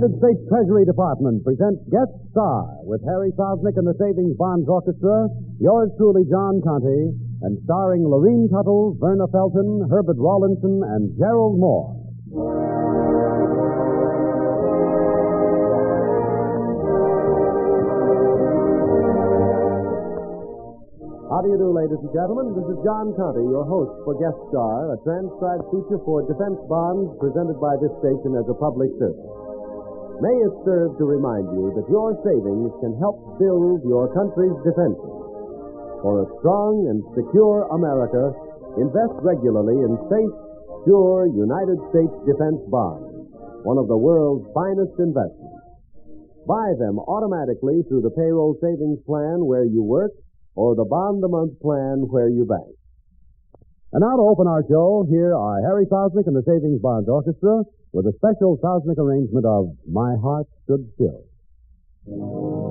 United States Treasury Department presents Guest Star with Harry Sosnick and the Savings Bonds Orchestra, yours truly, John Conte, and starring Lorene Tuttle, Verna Felton, Herbert Rawlinson, and Gerald Mohr. How do you do, ladies and gentlemen? This is John Conte, your host for Guest Star, a transcribed feature for defense bonds presented by this station as a public service. May it serve to remind you that your savings can help build your country's defenses. For a strong and secure America, invest regularly in safe, sure United States defense bonds, one of the world's finest investments. Buy them automatically through the payroll savings plan where you work or the bond a month plan where you bank. And now to open our show, here are Harry Sosnick and the Savings Bonds Orchestra with a special cosmic arrangement of My Heart Stood Still.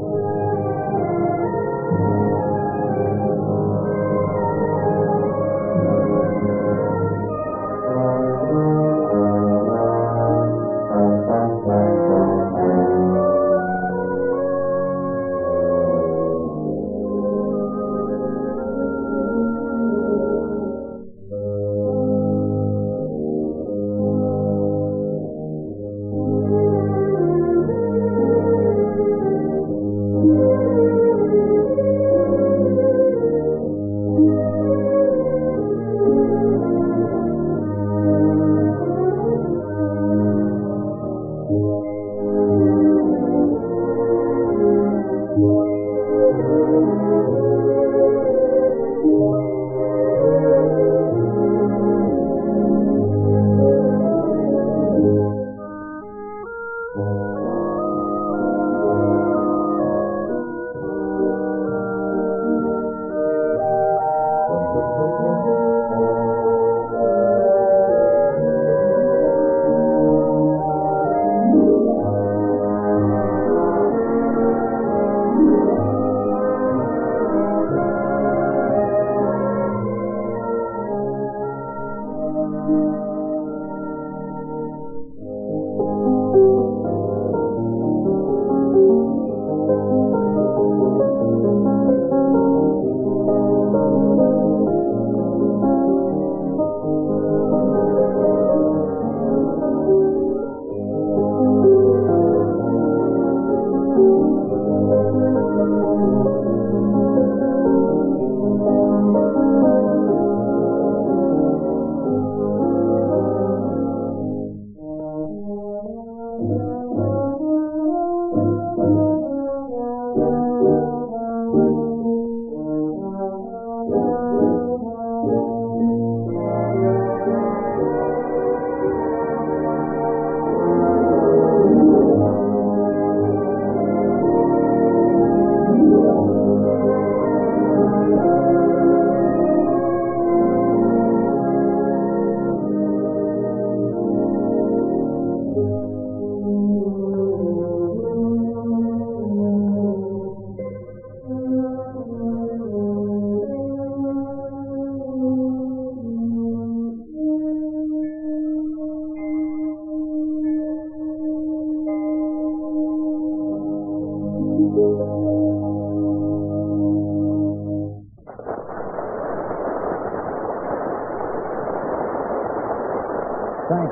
Thank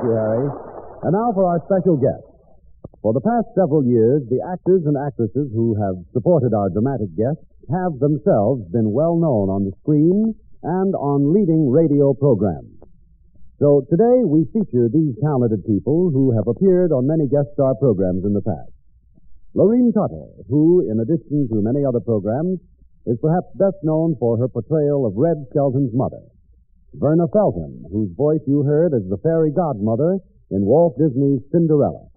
you, Harry. And now for our special guest. For the past several years, the actors and actresses who have supported our dramatic guests have themselves been well known on the screen and on leading radio programs. So today we feature these talented people who have appeared on many guest star programs in the past. Lorene Tuttle, who, in addition to many other programs, is perhaps best known for her portrayal of Red Skelton's mother. Verna Felton, whose voice you heard as the fairy godmother in Walt Disney's Cinderella.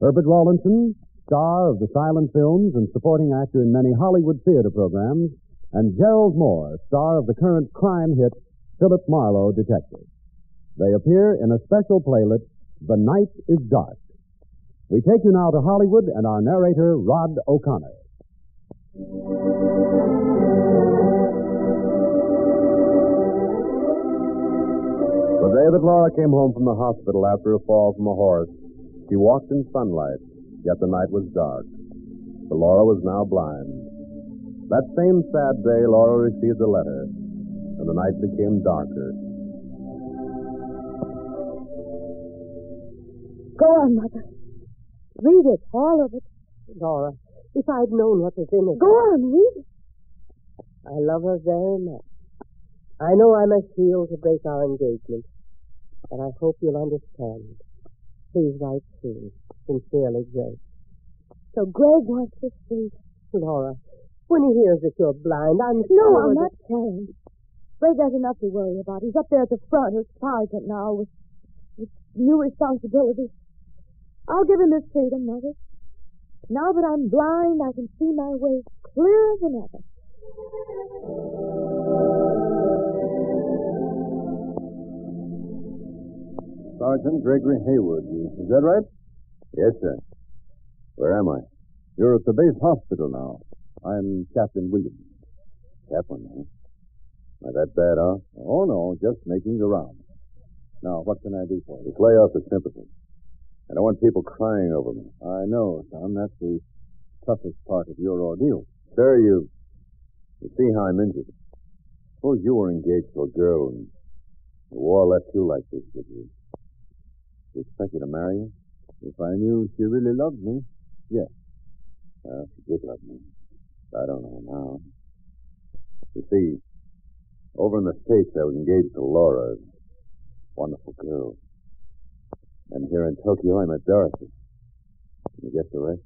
Herbert Rawlinson, star of the silent films and supporting actor in many Hollywood theater programs, and Gerald Mohr, star of the current crime hit Philip Marlowe Detective. They appear in a special playlet, The Night is Dark. We take you now to Hollywood and our narrator, Rod O'Connor. The day that Laura came home from the hospital after a fall from a horse, she walked in sunlight, Yet the night was dark. For Laura was now blind. That same sad day, Laura received a letter, and the night became darker. Go on, Mother. Read it, all of it. Laura, if I'd known what was in it. Go on, read it. I love her very much. I know I must heal to break our engagement, but I hope you'll understand. Please write soon. Sincerely, Greg. So Greg wants to see. Laura, when he hears that you're blind, I'm No, sure I'm that- not telling. Greg has enough to worry about. He's up there at the front as sergeant now with, with new responsibilities. I'll give him his freedom, Mother. Now that I'm blind, I can see my way clearer than ever. Sergeant Gregory Haywood, is that right? Yes, sir. Where am I? You're at the base hospital now. I'm Captain Williams. Captain, huh? Am I that bad off? Oh, no, just making the rounds. Now, what can I do for you? Just lay off the sympathy. I don't want people crying over me. I know, son. That's the toughest part of your ordeal. Sir, you, you see how I'm injured. Suppose you were engaged to a girl and the war left you like this, would you? You expect her to marry you? If I knew she really loved me, yes. Well, she did love me. I don't know now. You see, over in the States, I was engaged to Laura. Wonderful girl. And here in Tokyo, I met Dorothy. You get the rest?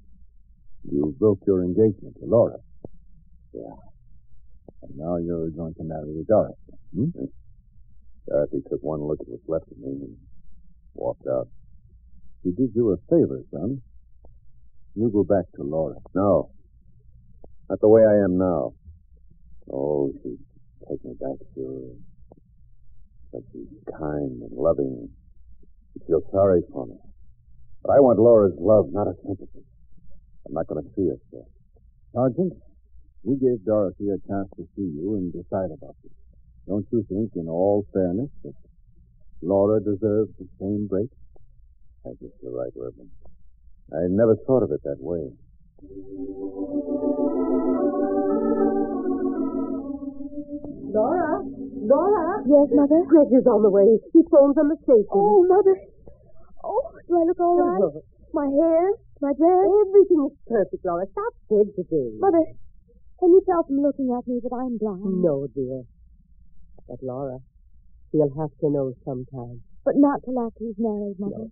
You broke your engagement to Laura. Yeah. And now you're going to marry Dorothy. Hmm? Dorothy took one look at what's left of me and walked out. She did you a favor, son. You go back to Laura. No. Not the way I am now. Oh, she'd take me back, sure. But she's kind and loving. She feels sorry for me. But I want Laura's love, not her sympathy. I'm not going to see her, sir. Sergeant, we gave Dorothy a chance to see you and decide about this. Don't you think, in all fairness, that Laura deserves the same break? I guess you're right, Reverend. I never thought of it that way. Laura? Laura? Yes, Mother? Greg is on the way. He phoned from the station. Oh, Mother. Oh, do I look all right? Oh. My hair? My dress? Everything is perfect, Laura. Stop fidgeting. Mother, can you tell from looking at me that I'm blind? No, dear. But, Laura, he'll have to know sometime. But not till after he's married, Mother.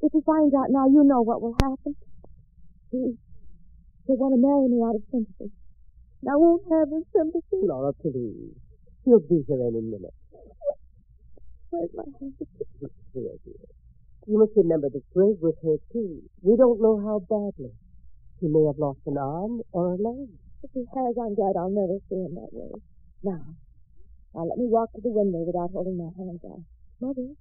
If he finds out now, you know what will happen. He, he'll want to marry me out of sympathy. And I won't have his sympathy. Laura, please. He'll be here any minute. Where's my handkerchief? Here, dear. You must remember that Greg was hurt, too. We don't know how badly. He may have lost an arm or a leg. If he has, I'm glad I'll never see him that way. Now, now let me walk to the window without holding my hands out. Mother,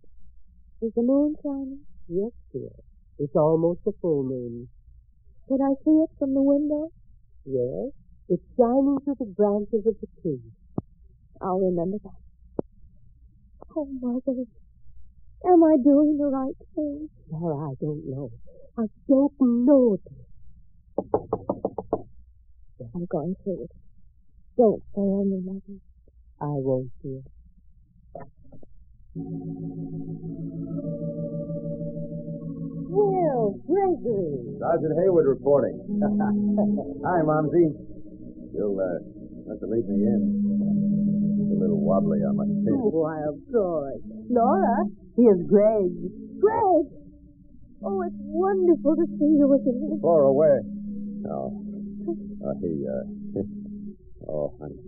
is the moon shining? Yes, dear. It's almost a full moon. Can I see it from the window? Yes. It's shining through the branches of the tree. I'll remember that. Oh, Mother, am I doing the right thing? Laura, I don't know. I don't know. I'm going through it. Don't fail me, Mother. I won't, dear. Well, Gregory. Sergeant Hayward reporting. Hi, Momsey. You'll, uh, have to leave me in. Little wobbly, I must say. Why, of course. Laura, here's Greg. Greg! Oh, it's wonderful to see you again. Far away. Oh. Oh, he, uh, oh, honey.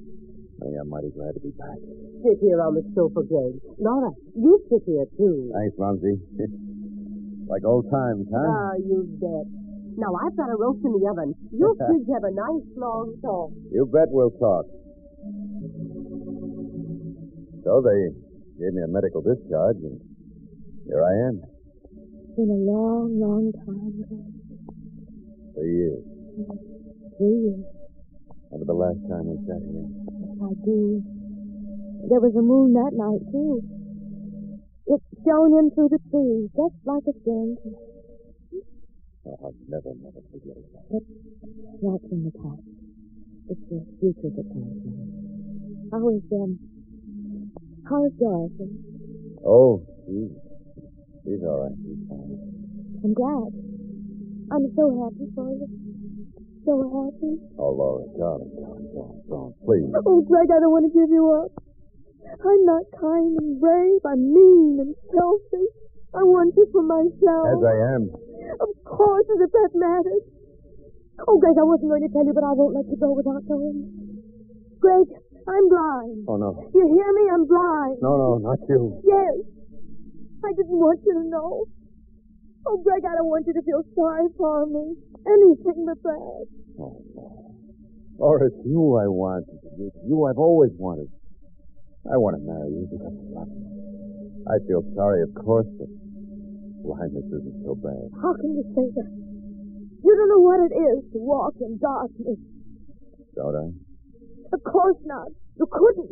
Honey, I'm mighty glad to be back. Sit here on the sofa, Greg. Laura, you sit here, too. Thanks, Momsey. like old times, huh? Ah, you bet. Now, I've got a roast in the oven. You kids have a nice long talk. You bet we'll talk. So they gave me a medical discharge, and here I am. It's been a long, long time, Greg. Three years. Three years. Remember the last time we sat here? Yes, I do. There was a moon that night, too. It shone in through the trees, just like a stranger. Oh, I'll never, never forget it. That's in the past. It's the future that counts now. How is, um, how is Dorothy? Oh, she's, she's all right. She's fine. I'm glad. I'm so happy for you. So happy. Oh, Laura, darling, darling, darling, darling, please. Oh, Greg, I don't want to give you up. I'm not kind and brave. I'm mean and selfish. I want you for myself. As I am. Of course, as if that matters. Oh, Greg, I wasn't going to tell you, but I won't let you go without knowing. Greg, I'm blind. Oh, no. You hear me? I'm blind. No, no, not you. Yes. I didn't want you to know. Oh, Greg, I don't want you to feel sorry for me. Anything but that. Oh. Laura, it's you I want. It's you I've always wanted. I want to marry you because I love you. I feel sorry, of course, but blindness isn't so bad. How can you say that? You don't know what it is to walk in darkness. Don't I? Of course not. You couldn't.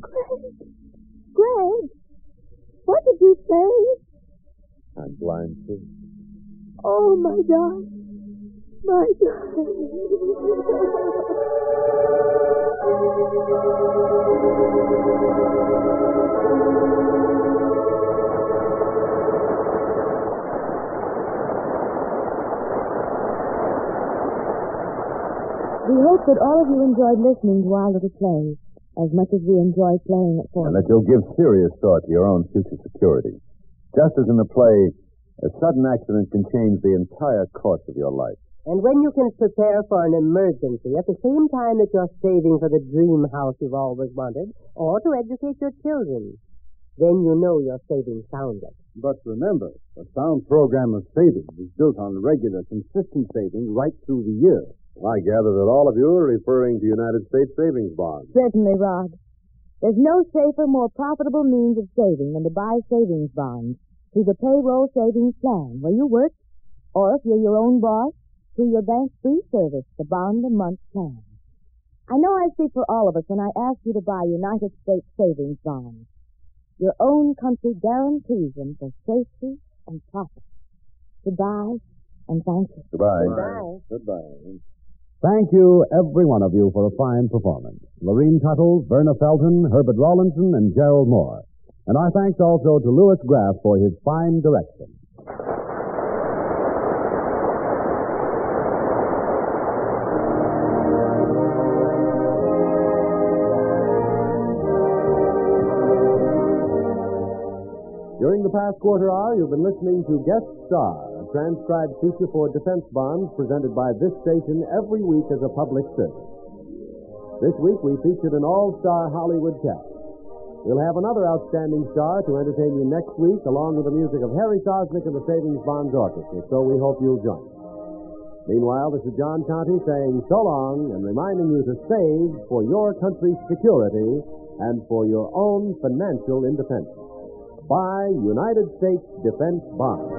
Greg. Greg. What did you say? I'm blind, too. Oh, my God. My We hope that all of you enjoyed listening to our little play as much as we enjoy playing it for you. And that you'll give serious thought to your own future security. Just as in the play, a sudden accident can change the entire course of your life. And when you can prepare for an emergency at the same time that you're saving for the dream house you've always wanted, or to educate your children, then you know you're saving soundly. But remember, a sound program of savings is built on regular, consistent saving right through the year. I gather that all of you are referring to United States savings bonds. Certainly, Rod. There's no safer, more profitable means of saving than to buy savings bonds through the payroll savings plan where you work, or if you're your own boss, through your bank's free service, the bond a month plan. I know I speak for all of us when I ask you to buy United States savings bonds. Your own country guarantees them for safety and profit. Goodbye, and thank you. Goodbye. Goodbye. Goodbye. Thank you, every one of you, for a fine performance. Lorene Tuttle, Verna Felton, Herbert Rawlinson, and Gerald Mohr. And our thanks also to Louis Graff for his fine direction. During the past quarter hour, you've been listening to Guest Star, transcribed feature for defense bonds presented by this station every week as a public service. This week, we featured an all-star Hollywood cast. We'll have another outstanding star to entertain you next week, along with the music of Harry Sosnick and the Savings Bonds Orchestra, so we hope you'll join us. Meanwhile, this is John Conte saying so long and reminding you to save for your country's security and for your own financial independence. Buy United States Defense Bonds.